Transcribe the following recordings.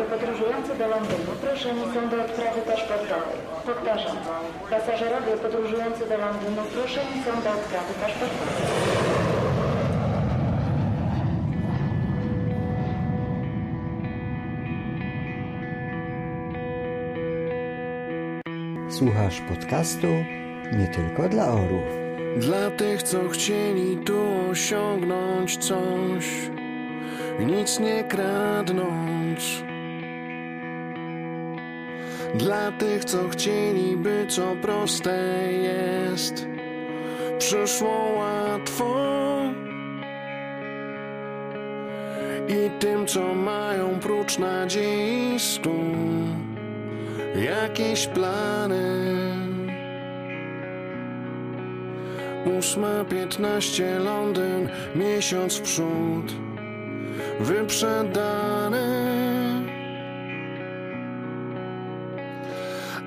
Pasażerowie podróżujący do Londynu proszeni są do odprawy paszportowej. Powtarzam, pasażerowie podróżujący do Londynu proszeni są do odprawy paszportowej. Słuchasz podcastu nie tylko dla orłów. Dla tych, co chcieli tu osiągnąć coś, nic nie kradnąc. Dla tych, co chcieli, by co proste jest, przyszło łatwo. I tym, co mają prócz nadziei stu, jakieś plany. Ósma piętnaście Londyn, miesiąc w przód, wyprzedany.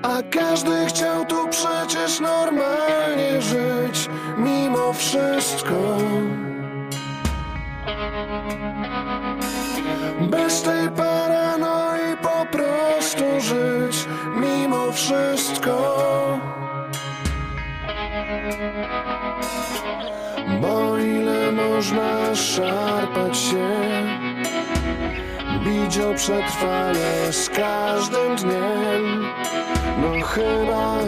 A każdy chciał tu przecież normalnie żyć, mimo wszystko. Bez tej paranoi po prostu żyć, mimo wszystko. Bo ile można szarpać się, bić o przetrwanie z każdym dniem. No chyba,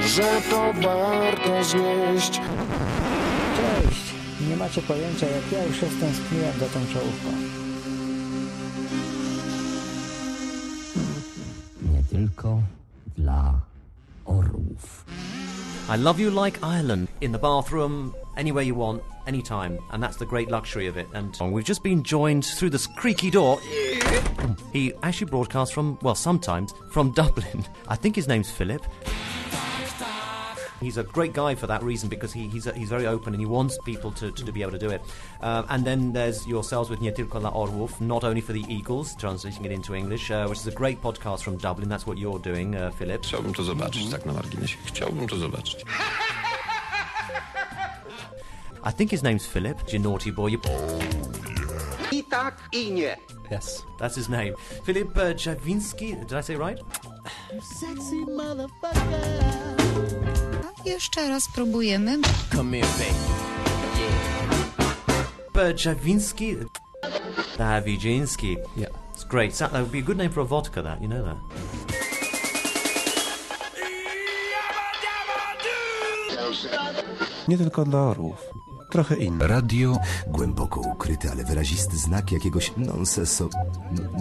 że to warto znieść. Cześć! Nie macie pojęcia, jak ja już się stęskniłem za tą czołówką. Nie tylko dla orłów. I love you like Ireland in the bathroom, anywhere you want, anytime, and that's the great luxury of it. And we've just been joined through this creaky door. He actually broadcasts from, well, sometimes from Dublin. I think his name's Philip. He's a great guy for that reason because he, he's, he's very open and he wants people to, to, be able to do it. Um, and then there's yourselves with Nie tylko dla orłów, not only for the Eagles, translating it into English, uh, which is a great podcast from Dublin. That's what you're doing, uh, Philip. Chciałbym to zobaczyć, tak na marginesie. Chciałbym to zobaczyć. I think his name's Philip. You naughty boy. You... I tak, i nie. Yes, that's his name. Philip uh, Javinski. Did I say right? Jeszcze raz próbujemy. Uh, Javinski. Davidzinski. Yeah. It's great. That would be a good name for a vodka, that. You know that. Nie tylko dla orłów. Trochę inny. Radio. Głęboko ukryty, ale wyrazisty znak jakiegoś nonsenso...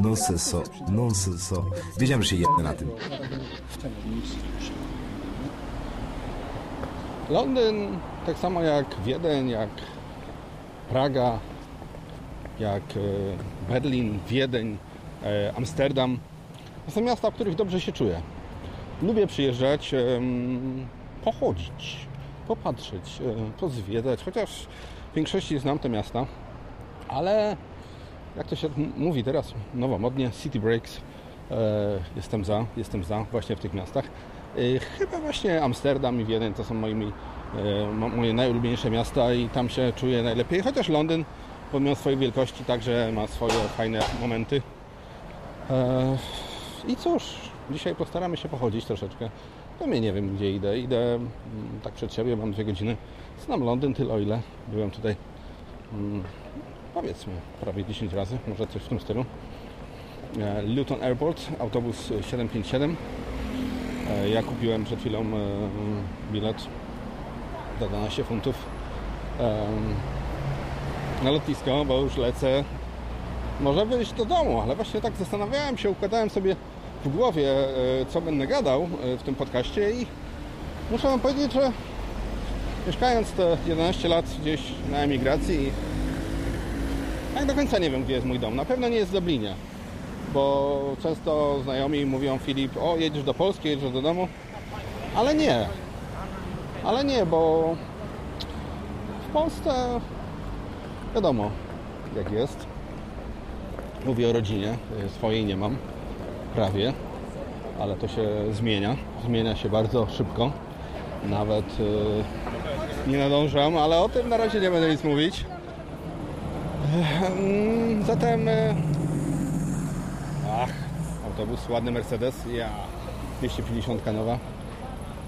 Nonsenso... Nonsenso... Wiedziałem, że się jedne na tym. Londyn, tak samo jak Wiedeń, jak Praga, jak e, Berlin, Wiedeń, e, Amsterdam, to są miasta, w których dobrze się czuję. Lubię przyjeżdżać, pochodzić, popatrzeć, e, pozwiedzać, chociaż w większości znam te miasta, ale jak to się mówi teraz nowomodnie, city breaks, jestem za, jestem za właśnie w tych miastach. Chyba właśnie Amsterdam i Wiedeń to są moimi, moje najulubieńsze miasta i tam się czuję najlepiej, chociaż Londyn pomimo swojej wielkości także ma swoje fajne momenty. I cóż, dzisiaj postaramy się pochodzić troszeczkę. No mnie nie wiem gdzie idę. Idę tak przed siebie, mam dwie godziny. Znam Londyn tyle o ile. Byłem tutaj powiedzmy prawie 10 razy, może coś w tym stylu. Luton Airport, autobus 757. Ja kupiłem przed chwilą bilet za 12 funtów na lotnisko, bo już lecę. Może wyjść do domu, ale właśnie tak zastanawiałem się, układałem sobie w głowie, co będę gadał w tym podcaście i muszę Wam powiedzieć, że mieszkając te 11 lat gdzieś na emigracji, tak do końca nie wiem, gdzie jest mój dom. Na pewno nie jest w Dublinie, bo często znajomi mówią Filip, o jedziesz do Polski, jedziesz do domu, ale nie. Ale nie, bo w Polsce wiadomo, jak jest. Mówię o rodzinie, swojej nie mam, prawie, ale to się zmienia. Zmienia się bardzo szybko. Nawet yy, nie nadążam, ale o tym na razie nie będę nic mówić. Zatem, ach, autobus, ładny Mercedes, ja, 250 nowa.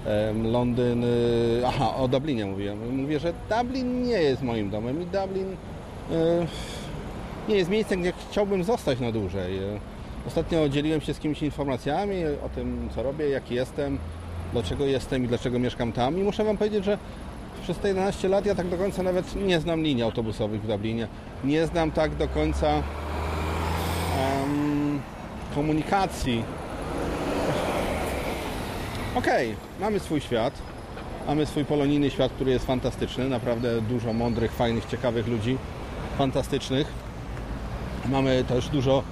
Em, Londyn, y, aha, o Dublinie mówiłem. Mówię, że Dublin nie jest moim domem i Dublin y, nie jest miejscem, gdzie chciałbym zostać na dłużej. Ostatnio dzieliłem się z kimś informacjami o tym, co robię, jaki jestem, dlaczego jestem i dlaczego mieszkam tam. I muszę Wam powiedzieć, że przez te 11 lat ja tak do końca nawet nie znam linii autobusowych w Dublinie. Nie znam tak do końca em, komunikacji. Okej, mamy swój świat. Mamy swój polonijny świat, który jest fantastyczny. Naprawdę dużo mądrych, fajnych, ciekawych ludzi. Fantastycznych. Mamy też dużo,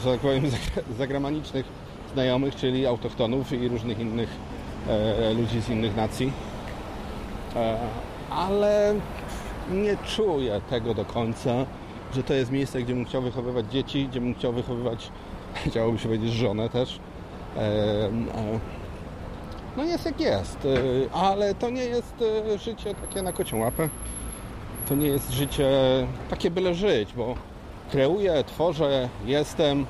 że tak powiem, zagra- zagranicznych znajomych, czyli autochtonów i różnych innych e, ludzi z innych nacji. E, ale nie czuję tego do końca, że to jest miejsce, gdzie bym chciał wychowywać dzieci, gdzie bym chciał wychowywać, chciałoby się powiedzieć, żonę też. E, e, no jest jak jest, e, ale to nie jest e, życie takie na kocią łapę. To nie jest życie takie byle żyć, bo kreuję, tworzę, jestem.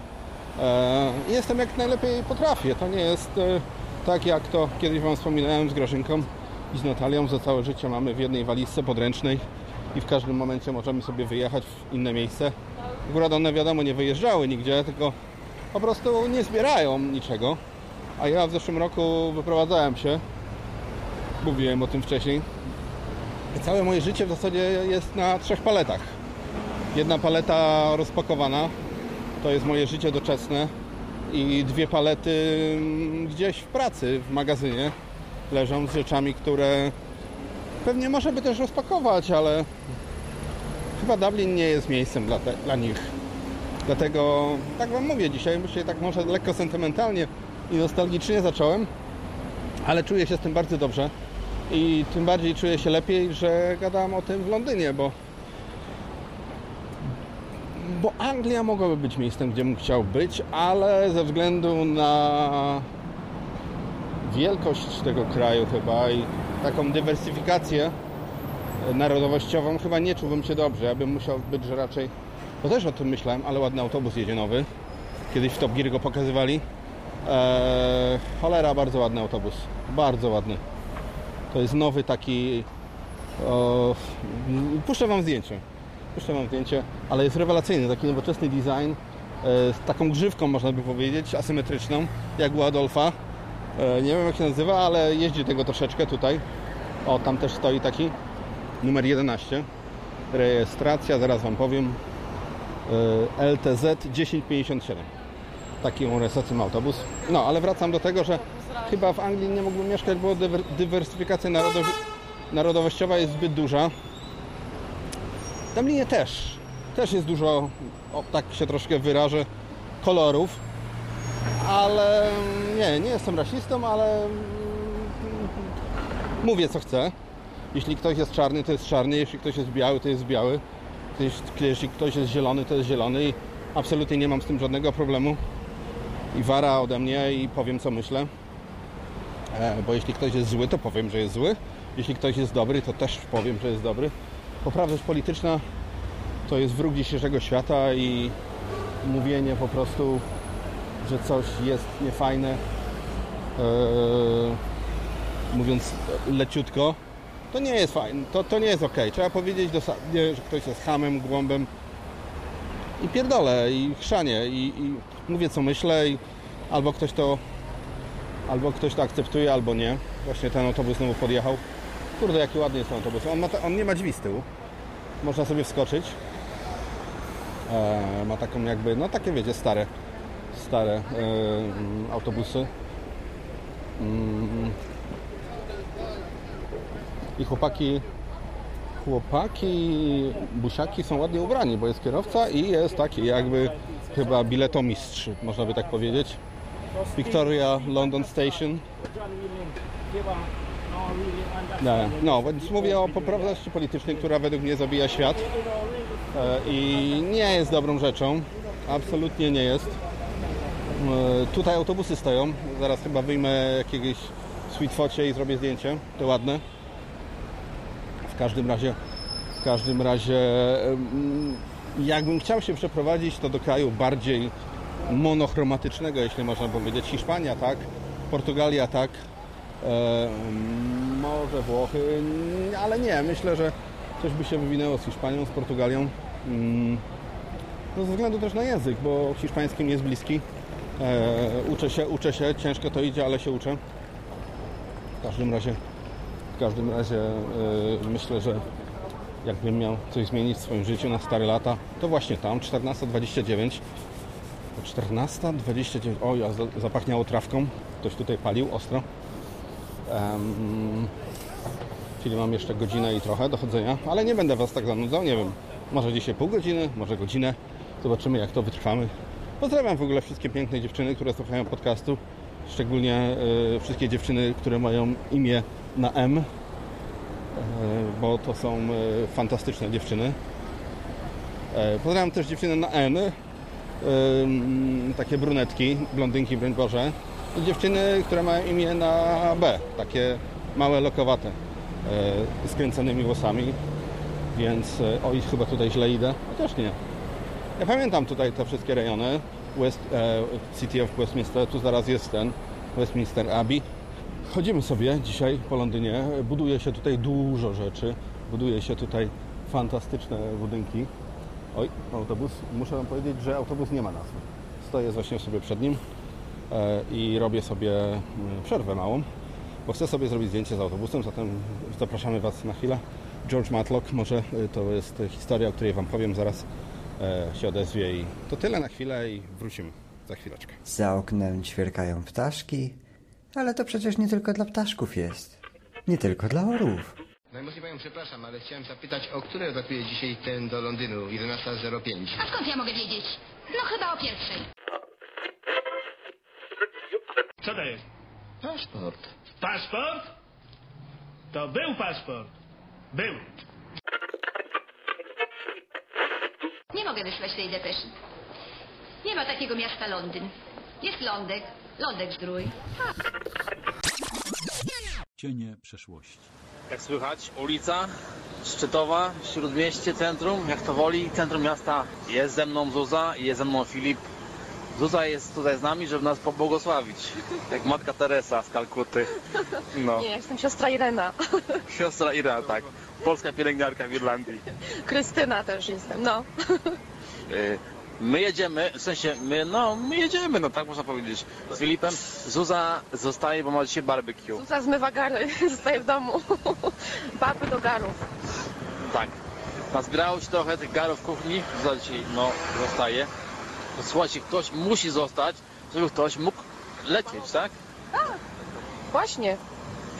E, jestem jak najlepiej potrafię. To nie jest e, tak jak to kiedyś Wam wspominałem z Grażynką i z Natalią, że całe życie mamy w jednej walizce podręcznej i w każdym momencie możemy sobie wyjechać w inne miejsce. Akurat one wiadomo nie wyjeżdżały nigdzie, tylko po prostu nie zbierają niczego. A ja w zeszłym roku wyprowadzałem się. Mówiłem o tym wcześniej. I całe moje życie w zasadzie jest na trzech paletach. Jedna paleta rozpakowana, to jest moje życie doczesne. I dwie palety mm, gdzieś w pracy, w magazynie leżą z rzeczami, które pewnie można by też rozpakować, ale chyba Dublin nie jest miejscem dla, te, dla nich. Dlatego tak Wam mówię dzisiaj, myślę tak może lekko sentymentalnie i nostalgicznie zacząłem, ale czuję się z tym bardzo dobrze. I tym bardziej czuję się lepiej, że gadam o tym w Londynie, bo bo Anglia mogłaby być miejscem, gdzie bym chciał być, ale ze względu na wielkość tego kraju chyba i taką dywersyfikację narodowościową chyba nie czułbym się dobrze. Ja bym musiał być, że raczej... To też o tym myślałem, ale ładny autobus jedzie nowy. Kiedyś w Top Gear go pokazywali. Eee, cholera, bardzo ładny autobus. Bardzo ładny. To jest nowy taki... O, puszczę Wam zdjęcie. Puszczę Wam zdjęcie, ale jest rewelacyjny, taki nowoczesny design. e, Z taką grzywką można by powiedzieć, asymetryczną, jak u Adolfa. E, Nie wiem jak się nazywa, ale jeździ tego troszeczkę tutaj. O, tam też stoi taki numer 11. Rejestracja, zaraz Wam powiem. LTZ 1057. Taki on rejestrację autobus. No, ale wracam do tego, że chyba w Anglii nie mógłbym mieszkać, bo dywer- dywersyfikacja narodow- narodowościowa jest zbyt duża. Dublinie też. Też jest dużo, o, tak się troszkę wyrażę, kolorów. Ale nie, nie jestem rasistą, ale mm, mówię co chcę. Jeśli ktoś jest czarny, to jest czarny. Jeśli ktoś jest biały, to jest biały. Jeśli ktoś jest zielony, to jest zielony. I absolutnie nie mam z tym żadnego problemu. I wara ode mnie i powiem co myślę. E, Bo jeśli ktoś jest zły, to powiem, że jest zły. Jeśli ktoś jest dobry, to też powiem, że jest dobry. Poprawność polityczna to jest wróg dzisiejszego świata i mówienie po prostu, że coś jest niefajne, e, mówiąc leciutko, to nie jest fajne, to, to nie jest ok. Trzeba powiedzieć dosadnie, że ktoś jest hamem, głąbem i pierdolę, i chrzanie, i, i mówię co myślę, i albo ktoś to albo ktoś to akceptuje, albo nie. Właśnie ten autobus znowu podjechał. Kurde, jaki ładny jest ten autobus. On, ma ta, on nie ma drzwi z tyłu. Można sobie wskoczyć. E, ma taką jakby, no takie wiecie, stare, stare e, mm, autobusy. Mm. I chłopaki, chłopaki, busiaki są ładnie ubrani, bo jest kierowca i jest taki jakby chyba biletomistrz, można by tak powiedzieć. Victoria London Station. No, no, więc mówię o poprawności politycznej, która według mnie zabija świat e, i nie jest dobrą rzeczą. Absolutnie nie jest. E, Tutaj autobusy stoją. Zaraz chyba wyjmę jakiegoś sweetfocie i zrobię zdjęcie. To ładne. W każdym razie, w każdym razie, jakbym chciał się przeprowadzić, to do kraju bardziej monochromatycznego, jeśli można powiedzieć. Hiszpania tak, Portugalia tak, może Włochy, ale nie, myślę, że coś by się wywinęło z Hiszpanią, z Portugalią. Mm, No ze względu też na język, bo hiszpański mi jest bliski. E, uczę się, uczę się, ciężko to idzie, ale się uczę. W każdym razie, w każdym razie e, myślę, że jakbym miał coś zmienić w swoim życiu na stare lata, to właśnie tam, 14.29. 14.29. O, ja za- zapachniało trawką. Ktoś tutaj palił ostro. Czyli mam jeszcze godzinę i trochę do chodzenia, ale nie będę Was tak zanudzał, nie wiem. Może dzisiaj pół godziny, może godzinę. Zobaczymy, jak to wytrwamy. Pozdrawiam w ogóle wszystkie piękne dziewczyny, które słuchają podcastu. Szczególnie e, wszystkie dziewczyny, które mają imię na M, e, bo to są e, fantastyczne dziewczyny. E, pozdrawiam też dziewczyny na N, mm, takie brunetki, blondynki, broń Boże. Dziewczyny, które mają imię na B, takie małe, lokowate, e, z kręconymi włosami. Więc, e, oj, chyba tutaj źle idę. Chociaż nie. Ja pamiętam tutaj te wszystkie rejony. West, e, City of Westminster, tu zaraz jest ten Westminster Abbey. Chodzimy sobie dzisiaj po Londynie. Buduje się tutaj dużo rzeczy. Buduje się tutaj fantastyczne budynki. Oj, autobus. Muszę Wam powiedzieć, że autobus nie ma nazwy. Stoję właśnie sobie przed nim i robię sobie mm, przerwę małą, bo chcę sobie zrobić zdjęcie z autobusem, zatem zapraszamy Was na chwilę. George Matlock, może e, to jest historia, o której Wam powiem zaraz e, się odezwie i to tyle na chwilę i wrócimy za chwileczkę. Za oknem ćwierkają ptaszki, ale to przecież nie tylko dla ptaszków jest. Nie tylko dla orłów. Najmocniej Panią przepraszam, ale chciałem zapytać, o której odlatuje dzisiaj ten do Londynu, 11.05? A skąd ja mogę wiedzieć? No chyba o pierwszej. Co to jest? Paszport. Paszport? To był paszport. Był. Nie mogę wysłać tej depeszy. Nie ma takiego miasta Londyn. Jest Lądek. Lądek zdrój. Cienie przeszłości. Jak słychać, ulica Szczytowa, Śródmieście, centrum, jak to woli, centrum miasta. Jest ze mną Zuza i jest ze mną Filip. Zuza jest tutaj z nami, żeby nas pobłogosławić. Jak matka Teresa z Kalkuty. No. Nie, jestem siostra Irena. Siostra Ira, tak. Polska pielęgniarka w Irlandii. Krystyna też jestem, no. Y, My jedziemy, w sensie, my, no, my jedziemy, no tak można powiedzieć. Z Filipem. Zuza zostaje, bo ma dzisiaj barbecue. Zuza zmywa gary, zostaje w domu. Baby do garów. Tak. Nazbierało się trochę tych garów w kuchni. Zuza dzisiaj, no, zostaje. To słuchajcie, ktoś musi zostać, żeby ktoś mógł lecieć, tak? Właśnie.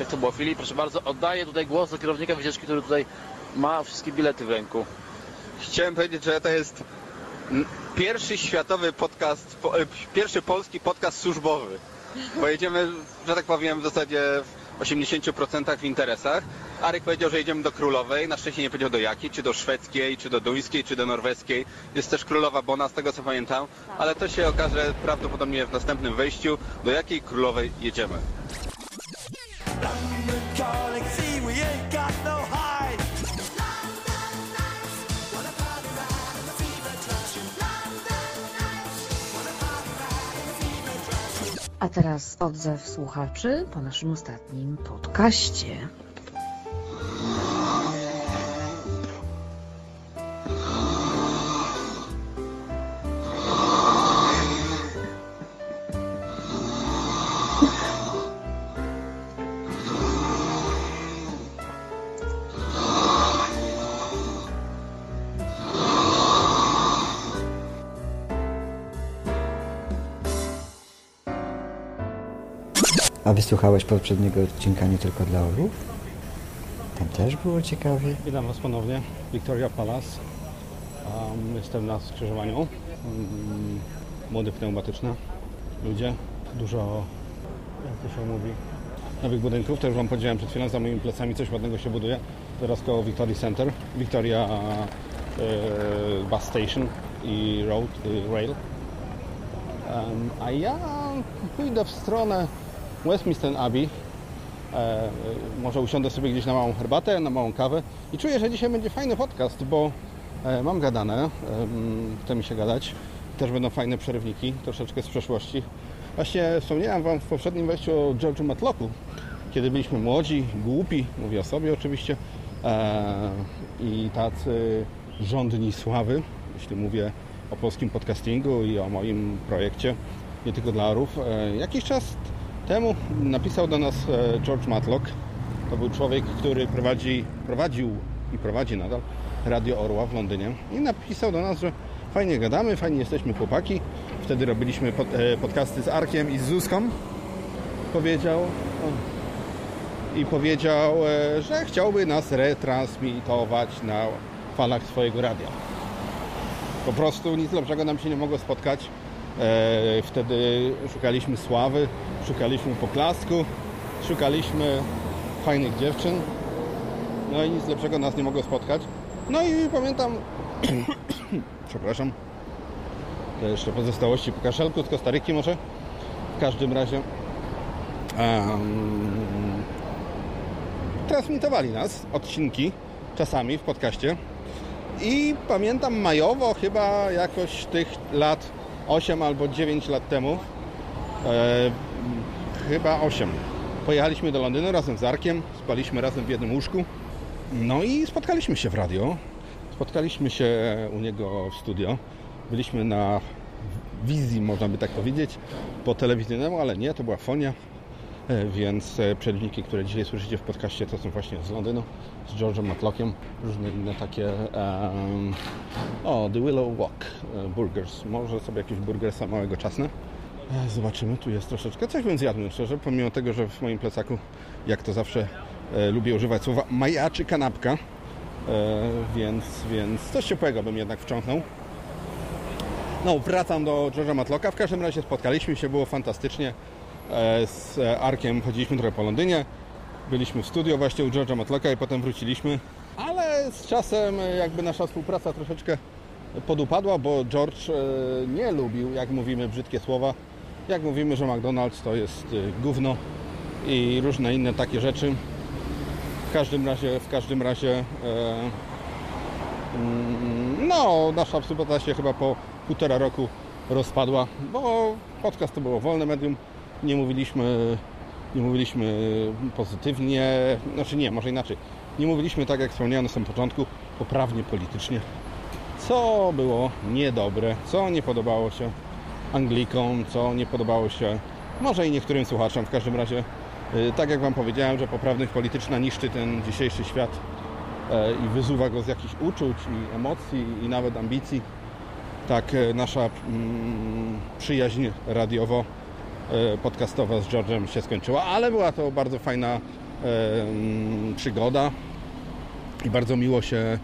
Jak to było, Filip? Proszę bardzo, oddaję tutaj głos do kierownika wycieczki, który tutaj ma wszystkie bilety w ręku. Chciałem powiedzieć, że to jest pierwszy światowy podcast, po, e, pierwszy polski podcast służbowy. Bo jedziemy, że tak powiem, w zasadzie w 80% w interesach. Arek powiedział, że jedziemy do Królowej, na szczęście nie powiedział do jakiej, czy do szwedzkiej, czy do duńskiej, czy do norweskiej. Jest też Królowa Bona, z tego co pamiętam, ale to się okaże prawdopodobnie w następnym wejściu, do jakiej Królowej jedziemy. A teraz odzew słuchaczy po naszym ostatnim podcaście. A wysłuchałeś poprzedniego odcinka nie tylko dla orłów? Tam też było ciekawie. Witam Was ponownie. Victoria Palace. Um, jestem na skrzyżowaniu. Um, młody pneumatyczne. Ludzie. Dużo, jak to się mówi, nowych budynków. Już Wam powiedziałem przed chwilą, za moimi plecami coś ładnego się buduje. Teraz koło Victoria Center. Victoria e, Bus Station i Road, e, Rail. Em, a ja pójdę w stronę Westminster Abbey. E, e, może usiądę sobie gdzieś na małą herbatę, na małą kawę i czuję, że dzisiaj będzie fajny podcast, bo e, mam gadane, em, chce mi się gadać. też będą fajne przerywniki, troszeczkę z przeszłości. Właśnie wspomniałem Wam w poprzednim wejściu o George'u Matlocku, kiedy byliśmy młodzi, głupi, mówię o sobie oczywiście, e, i tacy rządni sławy, jeśli mówię o polskim podcastingu i o moim projekcie, nie tylko dla orów. E, jakiś czas temu napisał do nas e, George Matlock. To był człowiek, który prowadzi, prowadził i prowadzi nadal Radio Orła w Londynie. I napisał do nas, że fajnie gadamy, fajnie jesteśmy chłopaki. Wtedy robiliśmy pod, e, podcasty z Arkiem i z Zuską. Powiedział... O, i powiedział, e, że chciałby nas retransmitować na falach swojego radia. Po prostu nic lepszego nam się nie mogło spotkać. E, Wtedy szukaliśmy sławy, szukaliśmy poklasku, szukaliśmy fajnych dziewczyn. No i nic lepszego nas nie mogło spotkać. No i pamiętam, przepraszam, to jeszcze pozostałości po kaszelku z Kostaryki może. W każdym razie em, transmitowali nas odcinki czasami w podcaście i pamiętam majowo chyba jakoś tych lat 8 albo 9 lat temu chyba 8 pojechaliśmy do Londynu razem z Arkiem spaliśmy razem w jednym łóżku. No i spotkaliśmy się w radio. Spotkaliśmy się u niego w studio. Byliśmy na wizji można by tak powiedzieć po telewizyjnemu, ale nie, to była fonia. E, więc e, przerwniki, które dzisiaj słyszycie w podcaście, to są właśnie z Londynu, z George'em Matlockiem, różne inne takie um, o, The Willow Walk e, Burgers, może sobie jakieś burgersa małego czasne zobaczymy, tu jest troszeczkę, coś bym zjadł szczerze, pomimo tego, że w moim plecaku, jak to zawsze e, lubię używać słowa majaczy kanapka, e, więc, więc coś ciepłego bym jednak wciągnął no, wracam do George'a Matlocka. W każdym razie spotkaliśmy się, było fantastycznie. E, Z Arkiem chodziliśmy trochę po Londynie. Byliśmy w studio właśnie u George'a Matlocka i potem wróciliśmy. Ale z czasem e, jakby nasza współpraca troszeczkę podupadła, bo George e, nie lubił, jak mówimy brzydkie słowa. Jak mówimy, że McDonald's to jest e, gówno i różne inne takie rzeczy. W każdym razie, w każdym razie e, mm, no, nasza współpraca się chyba po półtora roku rozpadła, bo podcast to było wolne medium, nie mówiliśmy, nie mówiliśmy pozytywnie, znaczy nie, może inaczej, nie mówiliśmy tak jak wspomniałem na samym początku, poprawnie politycznie, co było niedobre, co nie podobało się Anglikom, co nie podobało się może i niektórym słuchaczom, w każdym razie y, tak jak Wam powiedziałem, że poprawność polityczna niszczy ten dzisiejszy świat e, i wyzuwa go z jakichś uczuć i emocji i nawet ambicji tak e, nasza mm, przyjaźń radiowo e, z George'em się skończyła, ale była to bardzo fajna mm, przygoda i bardzo miło się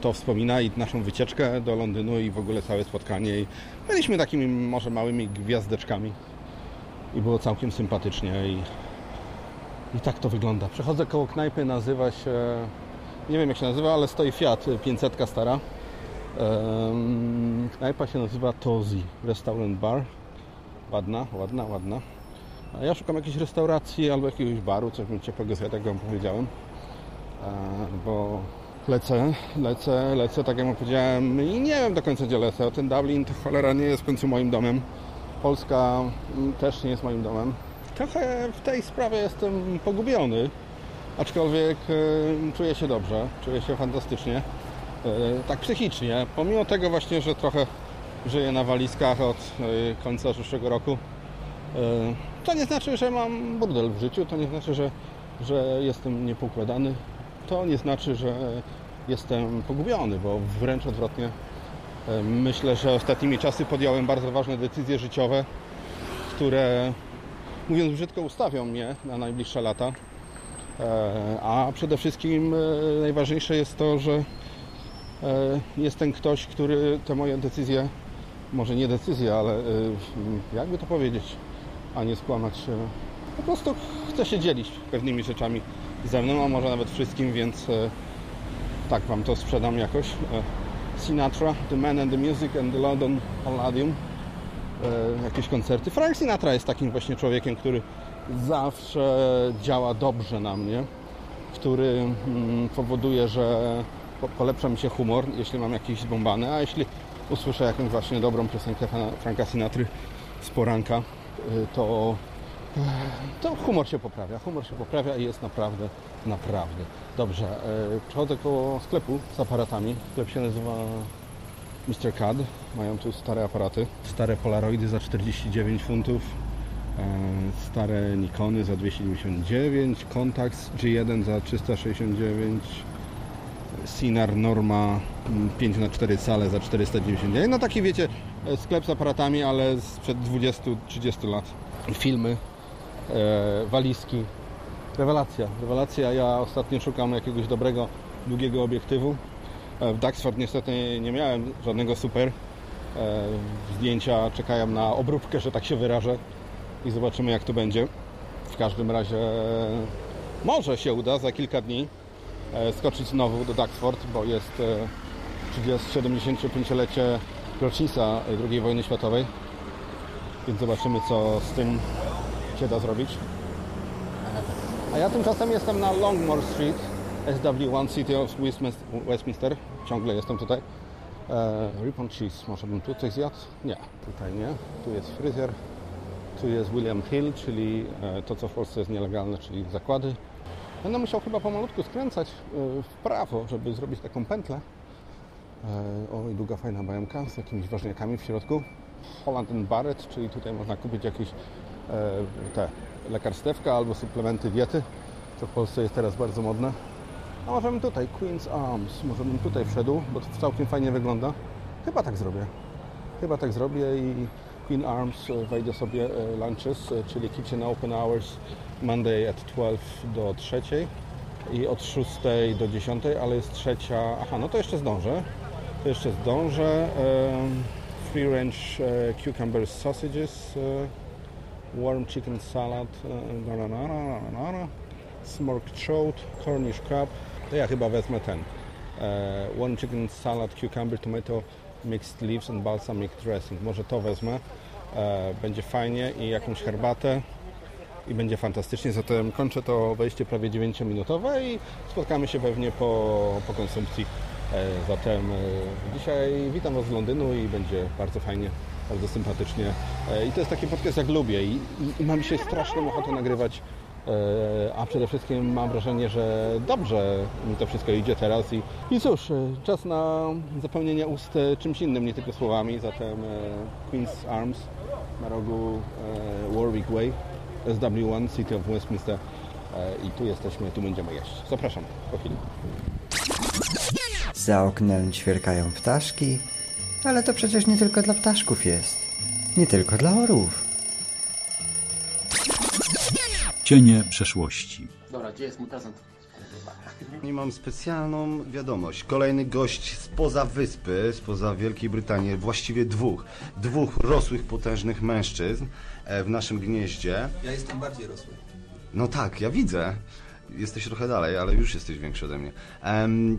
to wspomina i naszą wycieczkę do Londynu i w ogóle całe spotkanie i byliśmy takimi może małymi gwiazdeczkami i było całkiem sympatycznie i, i tak to wygląda. Przechodzę koło knajpy, nazywa się nie wiem jak się nazywa, ale stoi Fiat 500 stara Knajpa się nazywa Tozi Restaurant Bar. Ładna, ładna, ładna. A ja szukam jakiejś restauracji albo jakiegoś baru, coś bym ciepłego zjadł, jak Wam powiedziałem. E, bo lecę, lecę, lecę, tak jak powiedziałem i nie wiem do końca gdzie lecę. Ten Dublin to cholera nie jest w końcu moim domem. Polska mm, też nie jest moim domem. Trochę w tej sprawie jestem pogubiony, aczkolwiek e, czuję się dobrze, czuję się fantastycznie. E, tak psychicznie, pomimo tego właśnie, że trochę żyję na walizkach od e, końca zeszłego roku, to nie znaczy, że mam burdel w życiu, to nie znaczy, że, że jestem niepoukładany, to nie znaczy, że jestem pogubiony, bo wręcz odwrotnie. Myślę, że ostatnimi czasy podjąłem bardzo ważne decyzje życiowe, które, mówiąc brzydko, ustawią mnie na najbliższe lata. A przede wszystkim najważniejsze jest to, że E, jest ten ktoś, który te moje decyzje, może nie decyzje, ale e, jakby to powiedzieć, a nie skłamać, e, po prostu chce się dzielić pewnymi rzeczami ze mną, a może nawet wszystkim, więc tak Wam to sprzedam jakoś. Sinatra, The Man and the Music and the London Palladium, jakieś koncerty. Frank Sinatra jest takim właśnie człowiekiem, który zawsze działa dobrze na mnie, który mm, powoduje, że po- polepsza mi się humor, jeśli mam jakiś zbombany, a jeśli usłyszę jakąś właśnie dobrą piosenkę Franka Sinatry z poranka, to, to humor się poprawia. Humor się poprawia i jest naprawdę, naprawdę dobrze. Y, Przechodzę koło sklepu z aparatami. Sklep się nazywa Mr. CAD. Mają tu stare aparaty. Stare Polaroidy za 49 funtów. e, Stare Nikony za 299. Contax G1 za 369. Sinar Norma mm, 5x4 cale za 499. No taki wiecie, e, sklep z aparatami, ale sprzed 20-30 lat. Filmy, e, walizki. Rewelacja, rewelacja. Ja ostatnio szukam jakiegoś dobrego, długiego obiektywu. E, W Daxford niestety nie miałem żadnego super. E, Zdjęcia czekają na obróbkę, że tak się wyrażę i zobaczymy jak to będzie. W każdym razie może się uda za kilka dni e, skoczyć znowu do Daxford, bo jest e, 30 75-lecie rocznica II wojny światowej. Więc zobaczymy co z tym się da zrobić. A ja tymczasem jestem na Longmore Street, SW1 City of Westminster-. Ciągle jestem tutaj. E, Ripon Cheese, może bym tu coś zjadł? Nie, tutaj nie. Tu jest fryzjer. Tu jest William Hill, czyli e, to, co w Polsce jest nielegalne, czyli zakłady. Będę musiał chyba pomalutku skręcać e, w prawo, żeby zrobić taką pętlę. E, o, i długa, fajna bajemka z jakimiś ważniakami w środku. Holland and Barrett, czyli tutaj można kupić jakieś te lekarstewka albo suplementy diety, co w Polsce jest teraz bardzo modne. A może bym tutaj, Queen's Arms, może bym tutaj wszedł, bo to całkiem fajnie wygląda. Chyba tak zrobię. Chyba tak zrobię i Queen Arms e, wejdę sobie e, lunches, e, czyli kitchen open hours Monday at 12 do 3 i od 6 do 10, ale jest trzecia. Aha, no to jeszcze zdążę. To jeszcze zdążę. Free range e, cucumber sausages, e, warm chicken salad, e, na, na, na, na, na, na, smoked trout, Cornish crab. To ja chyba wezmę ten. E, warm chicken salad, cucumber, tomato, mixed leaves and balsamic dressing. Może to wezmę. E, będzie fajnie i jakąś herbatę i będzie fantastycznie. Zatem kończę to wejście prawie 9-minutowe i spotkamy się pewnie po, po konsumpcji. Zatem dzisiaj witam Was z Londynu i będzie bardzo fajnie, bardzo sympatycznie. E, I to jest taki podcast jak lubię i, i, i mam dzisiaj straszną ochotę nagrywać E, a przede wszystkim mam wrażenie, że dobrze mi to wszystko idzie teraz i, i cóż, e, czas na zapełnienie ust czymś innym, nie tylko słowami, zatem Queen's Arms na rogu Warwick Way, SW1 City of Westminster i tu jesteśmy, tu będziemy jeść. Zapraszam po chwili. Za oknem ćwierkają ptaszki, ale to przecież nie tylko dla ptaszków jest. Nie tylko dla orłów. Cienie przeszłości. Dobra, gdzie jest prezent? I mam specjalną wiadomość. Kolejny gość spoza wyspy, spoza Wielkiej Brytanii, właściwie dwóch. Dwóch rosłych, potężnych mężczyzn e, w naszym gnieździe. Ja jestem bardziej rosły. No tak, ja widzę. Jesteś trochę dalej, ale już jesteś większy ode mnie. Em,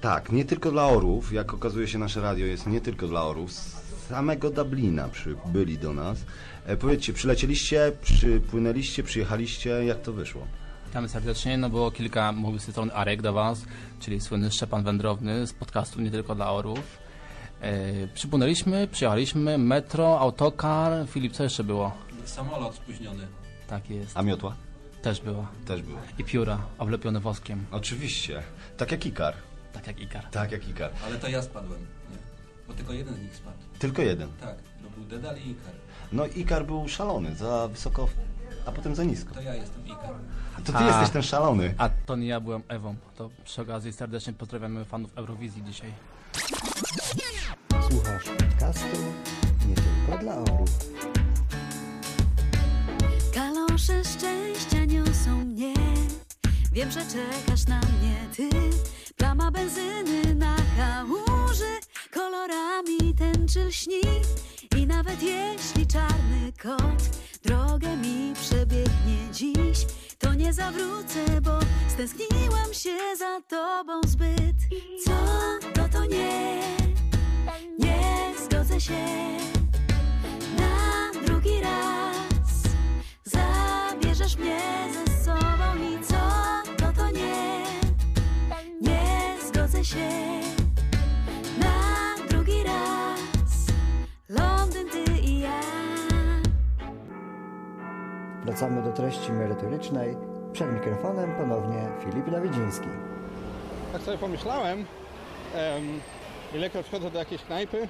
tak, nie tylko dla orłów, jak okazuje się nasze radio jest nie tylko dla orłów. Z samego Dublina przybyli do nas. E, powiedzcie, przylecieliście, przypłynęliście, przyjechaliście, jak to wyszło? Witamy serdecznie. No było kilka, mówił z tej strony Arek do Was, czyli słynny Szczepan Wędrowny z podcastu Nie Tylko dla Orów. E, przypłynęliśmy, przyjechaliśmy, metro, autokar, Filip, co jeszcze było? Samolot spóźniony. Tak jest. A miotła? Też była. Też była. I pióra, oblepione woskiem. Oczywiście. Tak jak Ikar. Tak jak Ikar. Tak jak Ikar. Ale to ja spadłem. Nie. Bo tylko jeden z nich spadł. Tylko jeden. Tak, no był Dedal i Ikar. No Ikar był szalony, za wysoko, a potem za nisko. To ja jestem Ikar. A to ty jesteś ten szalony. A to nie ja byłem Ewą. To przy okazji serdecznie pozdrawiamy fanów Eurowizji dzisiaj. Słuchasz podcastu nie tylko dla orłów. Kalosze szczęścia niosą mnie Wiem, że czekasz na mnie ty Plama benzyny na kałuży Kolorami tęczy lśni I nawet jeśli czarny kot Drogę mi przebiegnie dziś To nie zawrócę, bo stęskniłam się za tobą zbyt. Co? To to nie. Nie zgodzę się. Na drugi raz Zabierzesz mnie ze się na drugi raz. Londyn, ty i ja. Wracamy do treści merytorycznej. Przed mikrofonem ponownie Filip Dawidziński. Tak sobie pomyślałem, um, ilekroć wchodzę do jakiejś knajpy, um,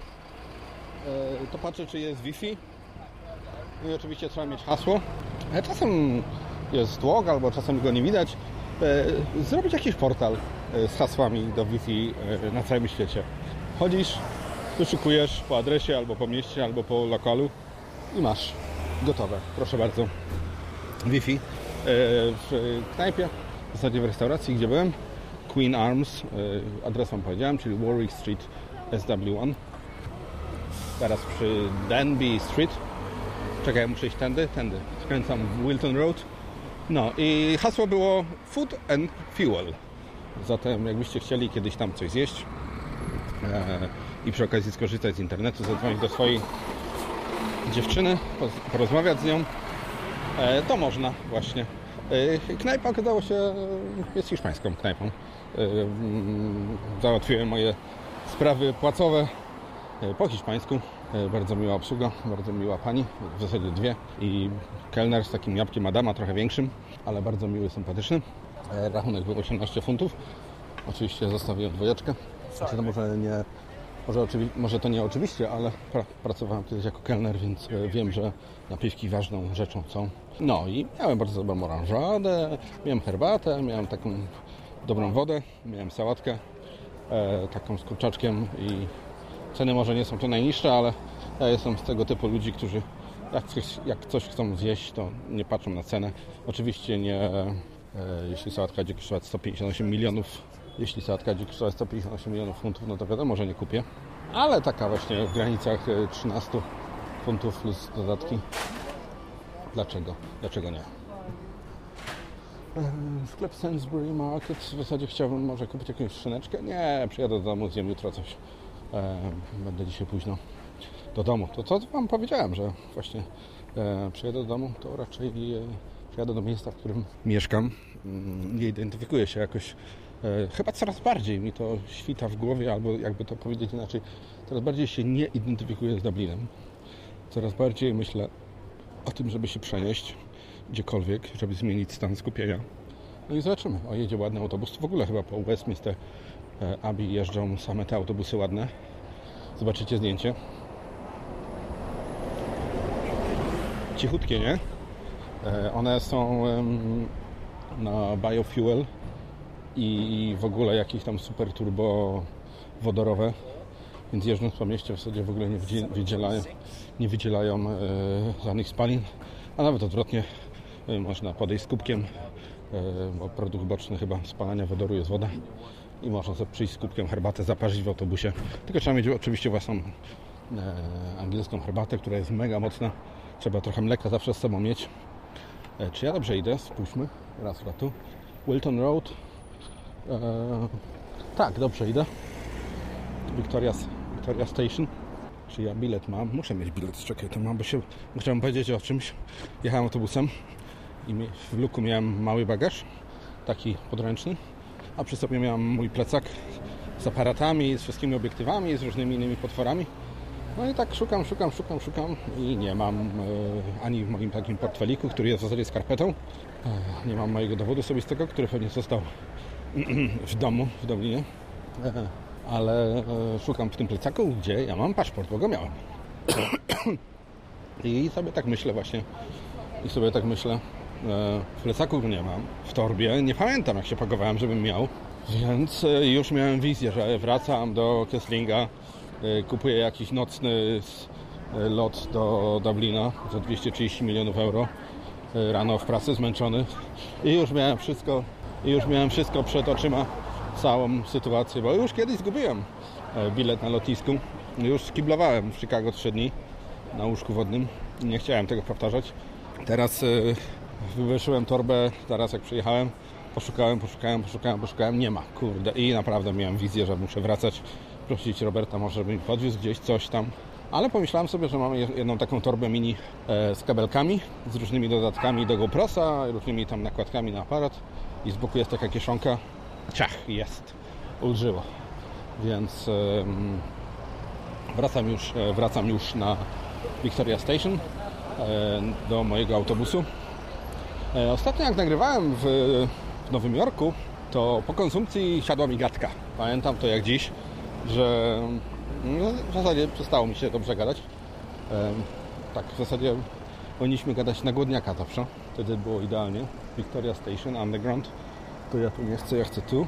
to patrzę, czy jest Wi-Fi. No i oczywiście trzeba mieć hasło. E, czasem jest tłok, albo czasem go nie widać. Um, zrobić jakiś portal z hasłami do Wi-Fi e, na całym świecie. Chodzisz, wyszukujesz po adresie, albo po mieście, albo po lokalu i masz gotowe. Proszę bardzo. Wi-Fi e, w knajpie, w zasadzie w restauracji, gdzie byłem. Queen Arms, e, adres wam powiedziałem, czyli Warwick Street SW1. Teraz przy Denby Street. Czekaj, muszę iść tędy, tędy. Skręcam w Wilton Road. No i hasło było Food and Fuel. Zatem jakbyście chcieli kiedyś tam coś zjeść e, i przy okazji skorzystać z internetu, zadzwonić do swojej dziewczyny, porozmawiać z nią, e, to można właśnie. E, knajpa okazało się, jest hiszpańską knajpą. Mm, Załatwiłem moje sprawy płacowe po hiszpańsku. Bardzo miła obsługa, bardzo miła pani, w zasadzie dwie. I kelner z takim jabłkiem Adama, trochę większym, ale bardzo miły, sympatyczny. E, Rachunek był 18 funtów. Oczywiście zostawiłem dwojeczkę. Znaczy to może nie, może, może to nie oczywiście, ale pra- pracowałem kiedyś jako kelner, więc e, wiem, że napiwki ważną rzeczą są. No i miałem bardzo dobrą oranżadę, miałem herbatę, miałem taką dobrą wodę, miałem sałatkę e, taką z kurczaczkiem i ceny może nie są to najniższe, ale ja jestem z tego typu ludzi, którzy jak coś, jak coś chcą zjeść, to nie patrzą na cenę. Oczywiście nie, jeśli sałatka będzie kosztować 158 milionów, jeśli sałatka będzie kosztować 158 milionów funtów, no to wiadomo, że nie kupię. Ale taka właśnie w granicach e, 13 funtów plus dodatki. Dlaczego? Dlaczego nie? Sklep Sainsbury Market. W zasadzie chciałbym może kupić jakąś szyneczkę. Nie, przyjadę do domu, zjem jutro coś. Będę dzisiaj późno do domu. To co Wam powiedziałem, że właśnie e, przyjadę do domu, to raczej przyjadę do miejsca, w którym mieszkam. Mm, Nie identyfikuję się jakoś. E, chyba coraz bardziej mi to świta w głowie, albo jakby to powiedzieć inaczej, coraz bardziej się nie identyfikuję z Dublinem. Coraz bardziej myślę o tym, żeby się przenieść gdziekolwiek, żeby zmienić stan skupienia. No i zobaczymy. O, jedzie ładny autobus. W ogóle chyba po Westminster e, Abbey jeżdżą same te autobusy ładne. Zobaczycie zdjęcie. Cichutkie, nie? E, One są na biofuel i w ogóle jakieś tam super turbo wodorowe. Więc jeżdżąc po mieście w zasadzie w ogóle nie wydzie- wydzielają, nie wydzielają e, żadnych spalin. A nawet odwrotnie e, można podejść z kubkiem, bo produkt boczny chyba spalania wodoru jest woda. I można sobie przyjść z kubkiem herbatę, zaparzyć w autobusie. Tylko trzeba mieć oczywiście własną angielską herbatę, która jest mega mocna. Trzeba trochę mleka zawsze z sobą mieć. E, czy ja dobrze idę? Spójrzmy. Raz, raz tu. Wilton Road. E, tak, dobrze idę. Victoria, Victoria Station. Czy ja bilet mam? Muszę mieć bilet, czekaj, to mam, bo się... Chciałem powiedzieć o czymś. Jechałem autobusem i w luku miałem mały bagaż, taki podręczny, a przy sobie miałem mój plecak z aparatami, z wszystkimi obiektywami, z różnymi innymi potworami. No i tak szukam, szukam, szukam, szukam i nie mam e, ani w moim takim portfeliku, który jest w zasadzie skarpetą, e, nie mam mojego dowodu osobistego, który pewnie został w domu w Dublinie. E, ale e, szukam w tym plecaku, gdzie ja mam paszport, bo go miałem. I sobie tak myślę właśnie. I sobie tak myślę. E, w plecaku go nie mam. W torbie nie pamiętam jak się pakowałem, żebym miał. Więc e, już miałem wizję, że wracam do Kesslinga, e, kupuję jakiś nocny e, lot do Dublina za 230 milionów euro. E, Rano w pracy zmęczony. I już miałem wszystko, i już miałem wszystko przed oczyma całą sytuację, bo już kiedyś zgubiłem e, bilet na lotnisku. Już skiblowałem w Chicago 3 dni na łóżku wodnym. Nie chciałem tego powtarzać. Teraz y, wywyższyłem torbę, teraz jak przyjechałem, poszukałem, poszukałem, poszukałem, poszukałem, nie ma, kurde. I naprawdę miałem wizję, że muszę wracać, prosić Roberta może, żeby mi podwiózł gdzieś coś tam. Ale pomyślałem sobie, że mamy jedną taką torbę mini e, z kabelkami, z różnymi dodatkami do GoProsa, różnymi tam nakładkami na aparat i z boku jest taka kieszonka. Ciach, jest. Ulżyło. Więc wracam już, e, wracam już na Victoria Station e, do mojego autobusu Ostatnio jak nagrywałem w, w Nowym Jorku, to po konsumpcji siadła mi gadka. Pamiętam to jak dziś, że no, w zasadzie przestało mi się dobrze gadać. Tak, w zasadzie powinniśmy gadać na głodniaka zawsze. Wtedy było idealnie. Victoria Station, Underground. To ja tu nie chcę, ja chcę tu.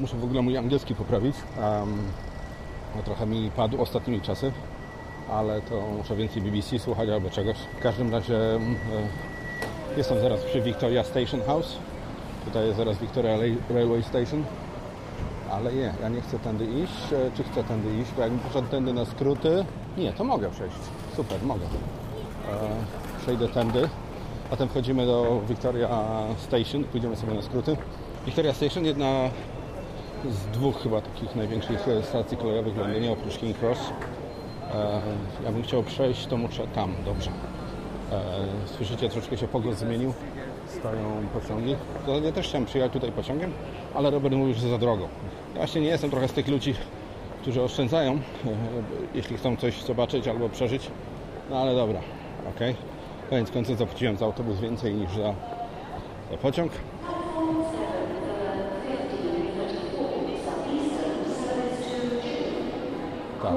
Muszę w ogóle mój angielski poprawić. Um, trochę mi padł ostatnimi czasy, ale to muszę więcej BBC słuchać albo czegoś. W każdym razie jestem zaraz przy Victoria Station House. Tutaj jest zaraz Victoria Ra- Railway Station. Ale nie, ja nie chcę tędy iść. E, Czy chcę tędy iść? Bo jakbym poszedł tędy na skróty... Nie, to mogę przejść. Super, mogę. E, przejdę tędy. Potem wchodzimy do Victoria Station. Pójdziemy sobie na skróty. Victoria Station, jedna z dwóch chyba takich największych stacji kolejowych w Londynie, oprócz King Cross. E, ja bym chciał przejść, to muszę tam, dobrze. E, słyszycie, troszkę się pogląd zmienił. Stoją pociągi. To ja też chciałem przyjechać tutaj pociągiem, ale Robert mówił, że za drogo. Ja właśnie nie jestem trochę z tych ludzi, którzy oszczędzają, e, jeśli chcą coś zobaczyć albo przeżyć. No ale dobra, okej. Więc w końcu zapłaciłem za autobus więcej niż za, za pociąg. Tak.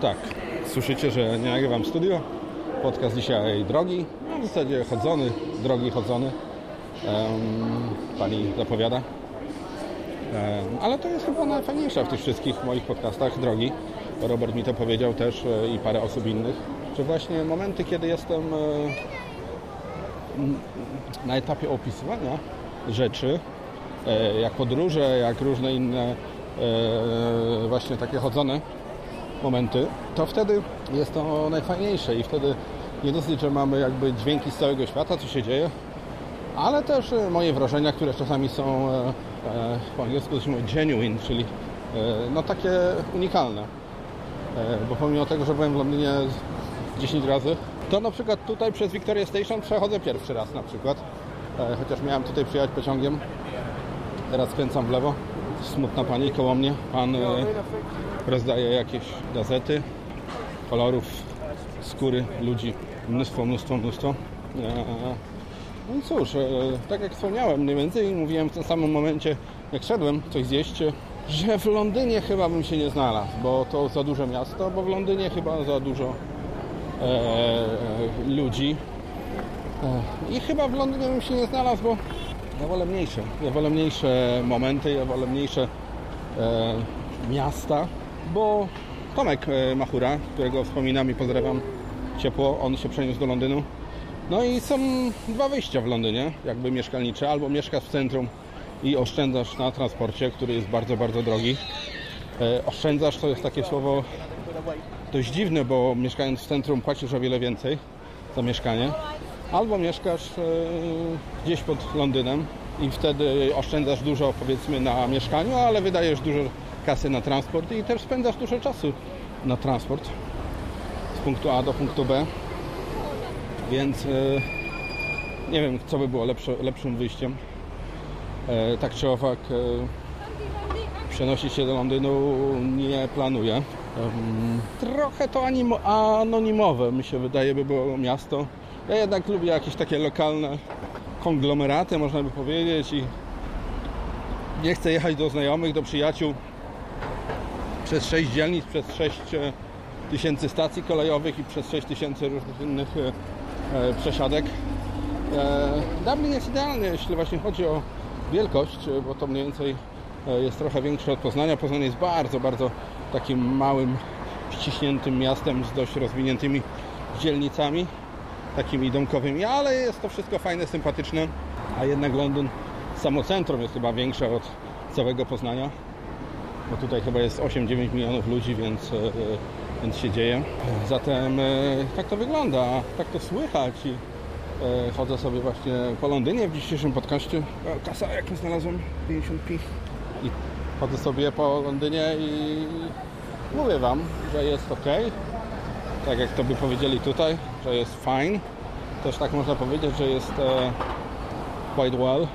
Tak. Słyszycie, że nie nagrywam studio. Podcast dzisiaj drogi. No, w zasadzie chodzony, drogi chodzony. Pani zapowiada. Ale to jest chyba najfajniejsze w tych wszystkich moich podcastach drogi. Robert mi to powiedział też e, i parę osób innych, że właśnie momenty, kiedy jestem e, na etapie opisywania rzeczy, e, jak podróże, jak różne inne właśnie takie chodzone momenty, to wtedy jest to najfajniejsze i wtedy nie dosyć, że mamy jakby dźwięki z całego świata, co się dzieje, ale też e, moje wrażenia, które czasami są e, e, po angielsku się mówi genuine, czyli no takie unikalne. Bo pomimo tego, że byłem w Londynie z 10 razy, to na przykład tutaj przez Victoria Station przechodzę pierwszy raz na przykład. Chociaż miałem tutaj przyjechać pociągiem. Teraz skręcam w lewo. Smutna pani koło mnie. Pan rozdaje jakieś gazety, kolorów, skóry ludzi. Mnóstwo, mnóstwo, mnóstwo. No i cóż, e, tak jak wspomniałem mniej więcej, mówiłem w tym samym momencie, jak szedłem coś zjeść, że w Londynie chyba bym się nie znalazł, bo to za duże miasto, bo w Londynie chyba za dużo e, ludzi. E, I chyba w Londynie bym się nie znalazł, bo ja wolę mniejsze. Ja wolę mniejsze momenty, ja wolę mniejsze e, miasta, bo Tomek e, Machura, którego wspominam i pozdrawiam ciepło, on się przeniósł do Londynu. No i są dwa wyjścia w Londynie, jakby mieszkalnicze. Albo mieszkasz w centrum i oszczędzasz na transporcie, który jest bardzo, bardzo drogi. E, oszczędzasz to jest takie słowo dość dziwne, bo mieszkając w centrum płacisz o wiele więcej za mieszkanie. Albo mieszkasz e, gdzieś pod Londynem i wtedy oszczędzasz dużo powiedzmy na mieszkaniu, ale wydajesz dużo kasy na transport i też spędzasz dużo czasu na transport z punktu A do punktu B. Więc e, nie wiem, co by było lepsze, lepszym wyjściem. E, tak czy owak e, przenosić się do Londynu nie planuję. Trochę to anonimowe mi się wydaje by było miasto. Ja jednak lubię jakieś takie lokalne konglomeraty, można by powiedzieć i nie chcę jechać do znajomych, do przyjaciół przez 6 dzielnic, przez 6 e, tysięcy stacji kolejowych i przez 6 tysięcy różnych innych przesiadek. E, Dublin jest idealny, jeśli właśnie chodzi o wielkość, e, bo to mniej więcej e, jest trochę większe od Poznania. Poznań jest bardzo, bardzo takim małym, ściśniętym miastem z dość rozwiniętymi dzielnicami, takimi domkowymi, ale jest to wszystko fajne, sympatyczne, a jednak Londyn, samo centrum jest chyba większe od całego Poznania, bo tutaj chyba jest 8-9 milionów ludzi, więc, e, e, więc się dzieje. Zatem e, tak to wygląda, tak to słychać i e, chodzę sobie właśnie po Londynie w dzisiejszym podcaście. E, Kasa jaką znalazłem? 50p. I chodzę sobie po Londynie i mówię Wam, że jest ok. Tak jak to by powiedzieli tutaj, że jest fine. Też tak można powiedzieć, że jest quite well.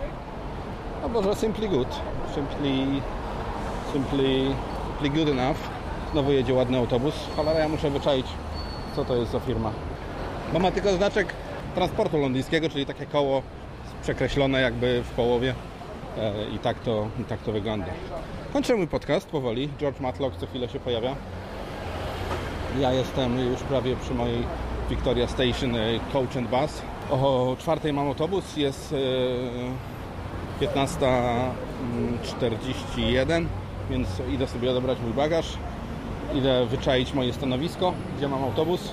Albo że simply good. Simply, simply, simply good enough. Znowu jedzie ładny autobus. Cholera, ja muszę wyczaić, co to jest za firma. Bo ma tylko znaczek transportu londyńskiego, czyli takie koło przekreślone jakby w połowie e, i tak to, i tak to wygląda. Kończę mój podcast powoli. George Matlock co chwilę się pojawia. Ja jestem już prawie przy mojej Victoria Station e, Coach and Bus. O czwartej mam autobus, jest e, 15.41, więc idę sobie odebrać mój bagaż. Idę wyczaić moje stanowisko, gdzie mam autobus.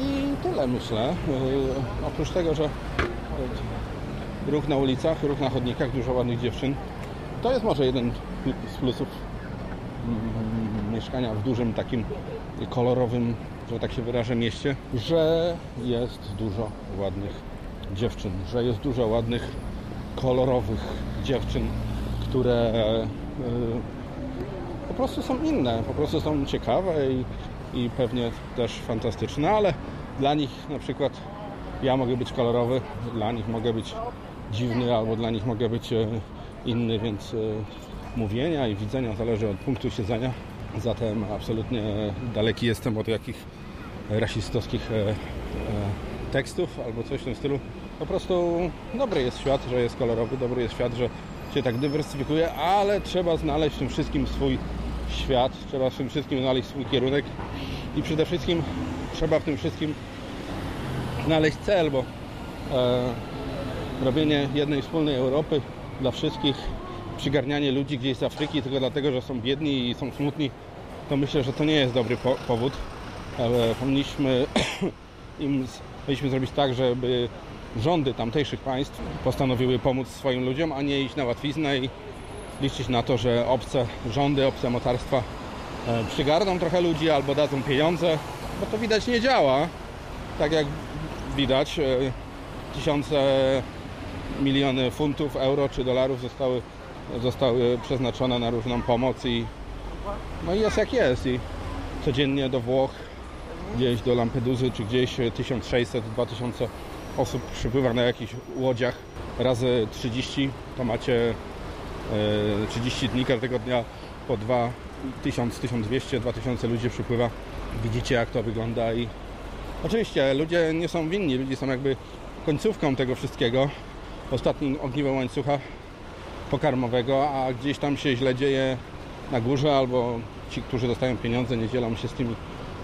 I tyle myślę. E, oprócz tego, że ruch na ulicach, ruch na chodnikach, dużo ładnych dziewczyn. To jest może jeden z plusów mm, mieszkania w dużym takim kolorowym, że tak się wyrażę, mieście, że jest dużo ładnych dziewczyn, że jest dużo ładnych, kolorowych dziewczyn, które y, po prostu są inne, po prostu są ciekawe i, i pewnie też fantastyczne, ale dla nich na przykład ja mogę być kolorowy, dla nich mogę być dziwny, albo dla nich mogę być e, inny, więc e, mówienia i widzenia zależy od punktu siedzenia. Zatem absolutnie daleki jestem od jakich rasistowskich e, tekstów albo coś w tym stylu. Po prostu dobry jest świat, że jest kolorowy, dobry jest świat, że się tak dywersyfikuje, ale trzeba znaleźć w tym wszystkim swój świat, trzeba w tym wszystkim znaleźć swój kierunek i przede wszystkim trzeba w tym wszystkim znaleźć cel, bo e, robienie jednej wspólnej Europy dla wszystkich, przygarnianie ludzi gdzieś z Afryki tylko dlatego, że są biedni i są smutni, to myślę, że to nie jest dobry po powód. Ale powinniśmy im powinniśmy zrobić tak, żeby rządy tamtejszych państw postanowiły pomóc swoim ludziom, a nie iść na łatwiznę i liczyć na to, że obce rządy, obce mocarstwa e, przygarną trochę ludzi albo dadzą pieniądze, bo to widać nie działa. Tak jak widać, e, tysiące, miliony funtów, euro czy dolarów zostały, zostały przeznaczone na różną pomoc i no i jest jak jest i codziennie do Włoch, gdzieś do Lampeduzy czy gdzieś 1600-2000 osób przypływa na jakichś łodziach razy 30 to macie 30 dni każdego dnia po 2 1000, 1200, 2000 ludzi przypływa. Widzicie jak to wygląda i Oczywiście, ludzie nie są winni, ludzie są jakby końcówką tego wszystkiego, ostatnim ogniwem łańcucha pokarmowego, a gdzieś tam się źle dzieje na górze, albo ci, którzy dostają pieniądze, nie dzielą się z tymi,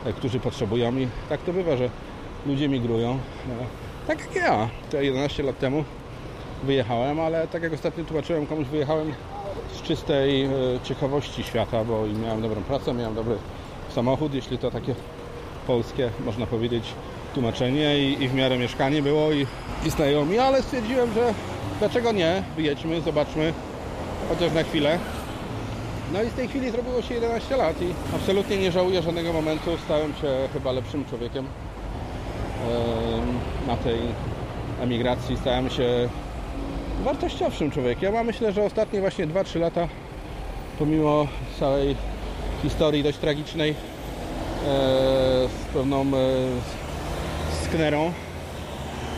e, którzy potrzebują. I tak to bywa, że ludzie migrują. E, tak jak ja, to 11 lat temu wyjechałem, ale tak jak ostatnio tłumaczyłem komuś, wyjechałem z czystej e, ciekawości świata, bo miałem dobrą pracę, miałem dobry samochód, jeśli to takie polskie, można powiedzieć, tłumaczenie i, i w miarę mieszkanie było i, i znajomi, ale stwierdziłem, że dlaczego nie, wyjedźmy, zobaczmy, chociaż na chwilę. No i z tej chwili zrobiło się 11 lat i absolutnie nie żałuję żadnego momentu, stałem się chyba lepszym człowiekiem na tej emigracji, stałem się wartościowszym człowiekiem, a myślę, że ostatnie właśnie 2-3 lata pomimo całej historii dość tragicznej E, z pewną e, sknerą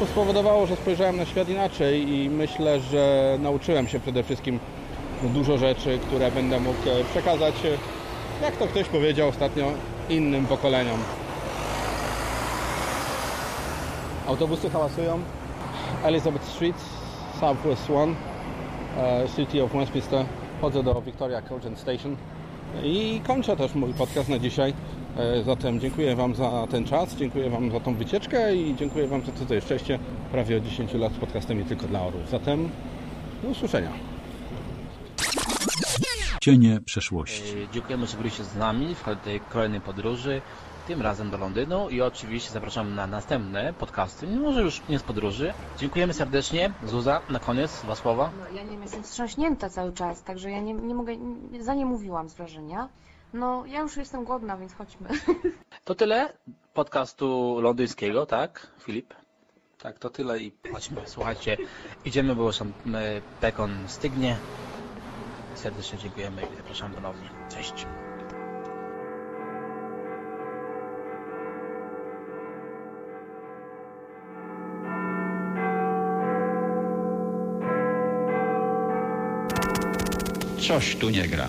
to spowodowało, że spojrzałem na świat inaczej i myślę, że nauczyłem się przede wszystkim dużo rzeczy, które będę mógł e, przekazać, jak to ktoś powiedział ostatnio, innym pokoleniom. Autobusy hałasują. Elizabeth Street, Southwest One, City of Westminster. Chodzę do Victoria Coach and Station i kończę też mój podcast na dzisiaj. E, zatem dziękuję Wam za ten czas, dziękuję Wam za tą wycieczkę i dziękuję Wam za to, co jeszcze prawie od 10 lat z podcastem nie tylko dla orów. Zatem do usłyszenia. Cienie przeszłości. E, dziękujemy, że byliście z nami w tej kolejnej podróży, tym razem do Londynu i oczywiście zapraszam na następne podcasty, może już nie z podróży. Dziękujemy serdecznie. Zuza, na koniec dwa słowa. No, ja nie wiem, jestem wstrząśnięta cały czas, także ja nie, nie mogę, za nie mówiłam z wrażenia. No, ja już jestem głodna, więc chodźmy. To tyle podcastu londyńskiego, tak, Filip? Tak, to tyle i chodźmy. Słuchajcie, idziemy, bo już tam e, bekon stygnie. Serdecznie dziękujemy i zapraszam ponownie. Cześć. Coś tu nie gra.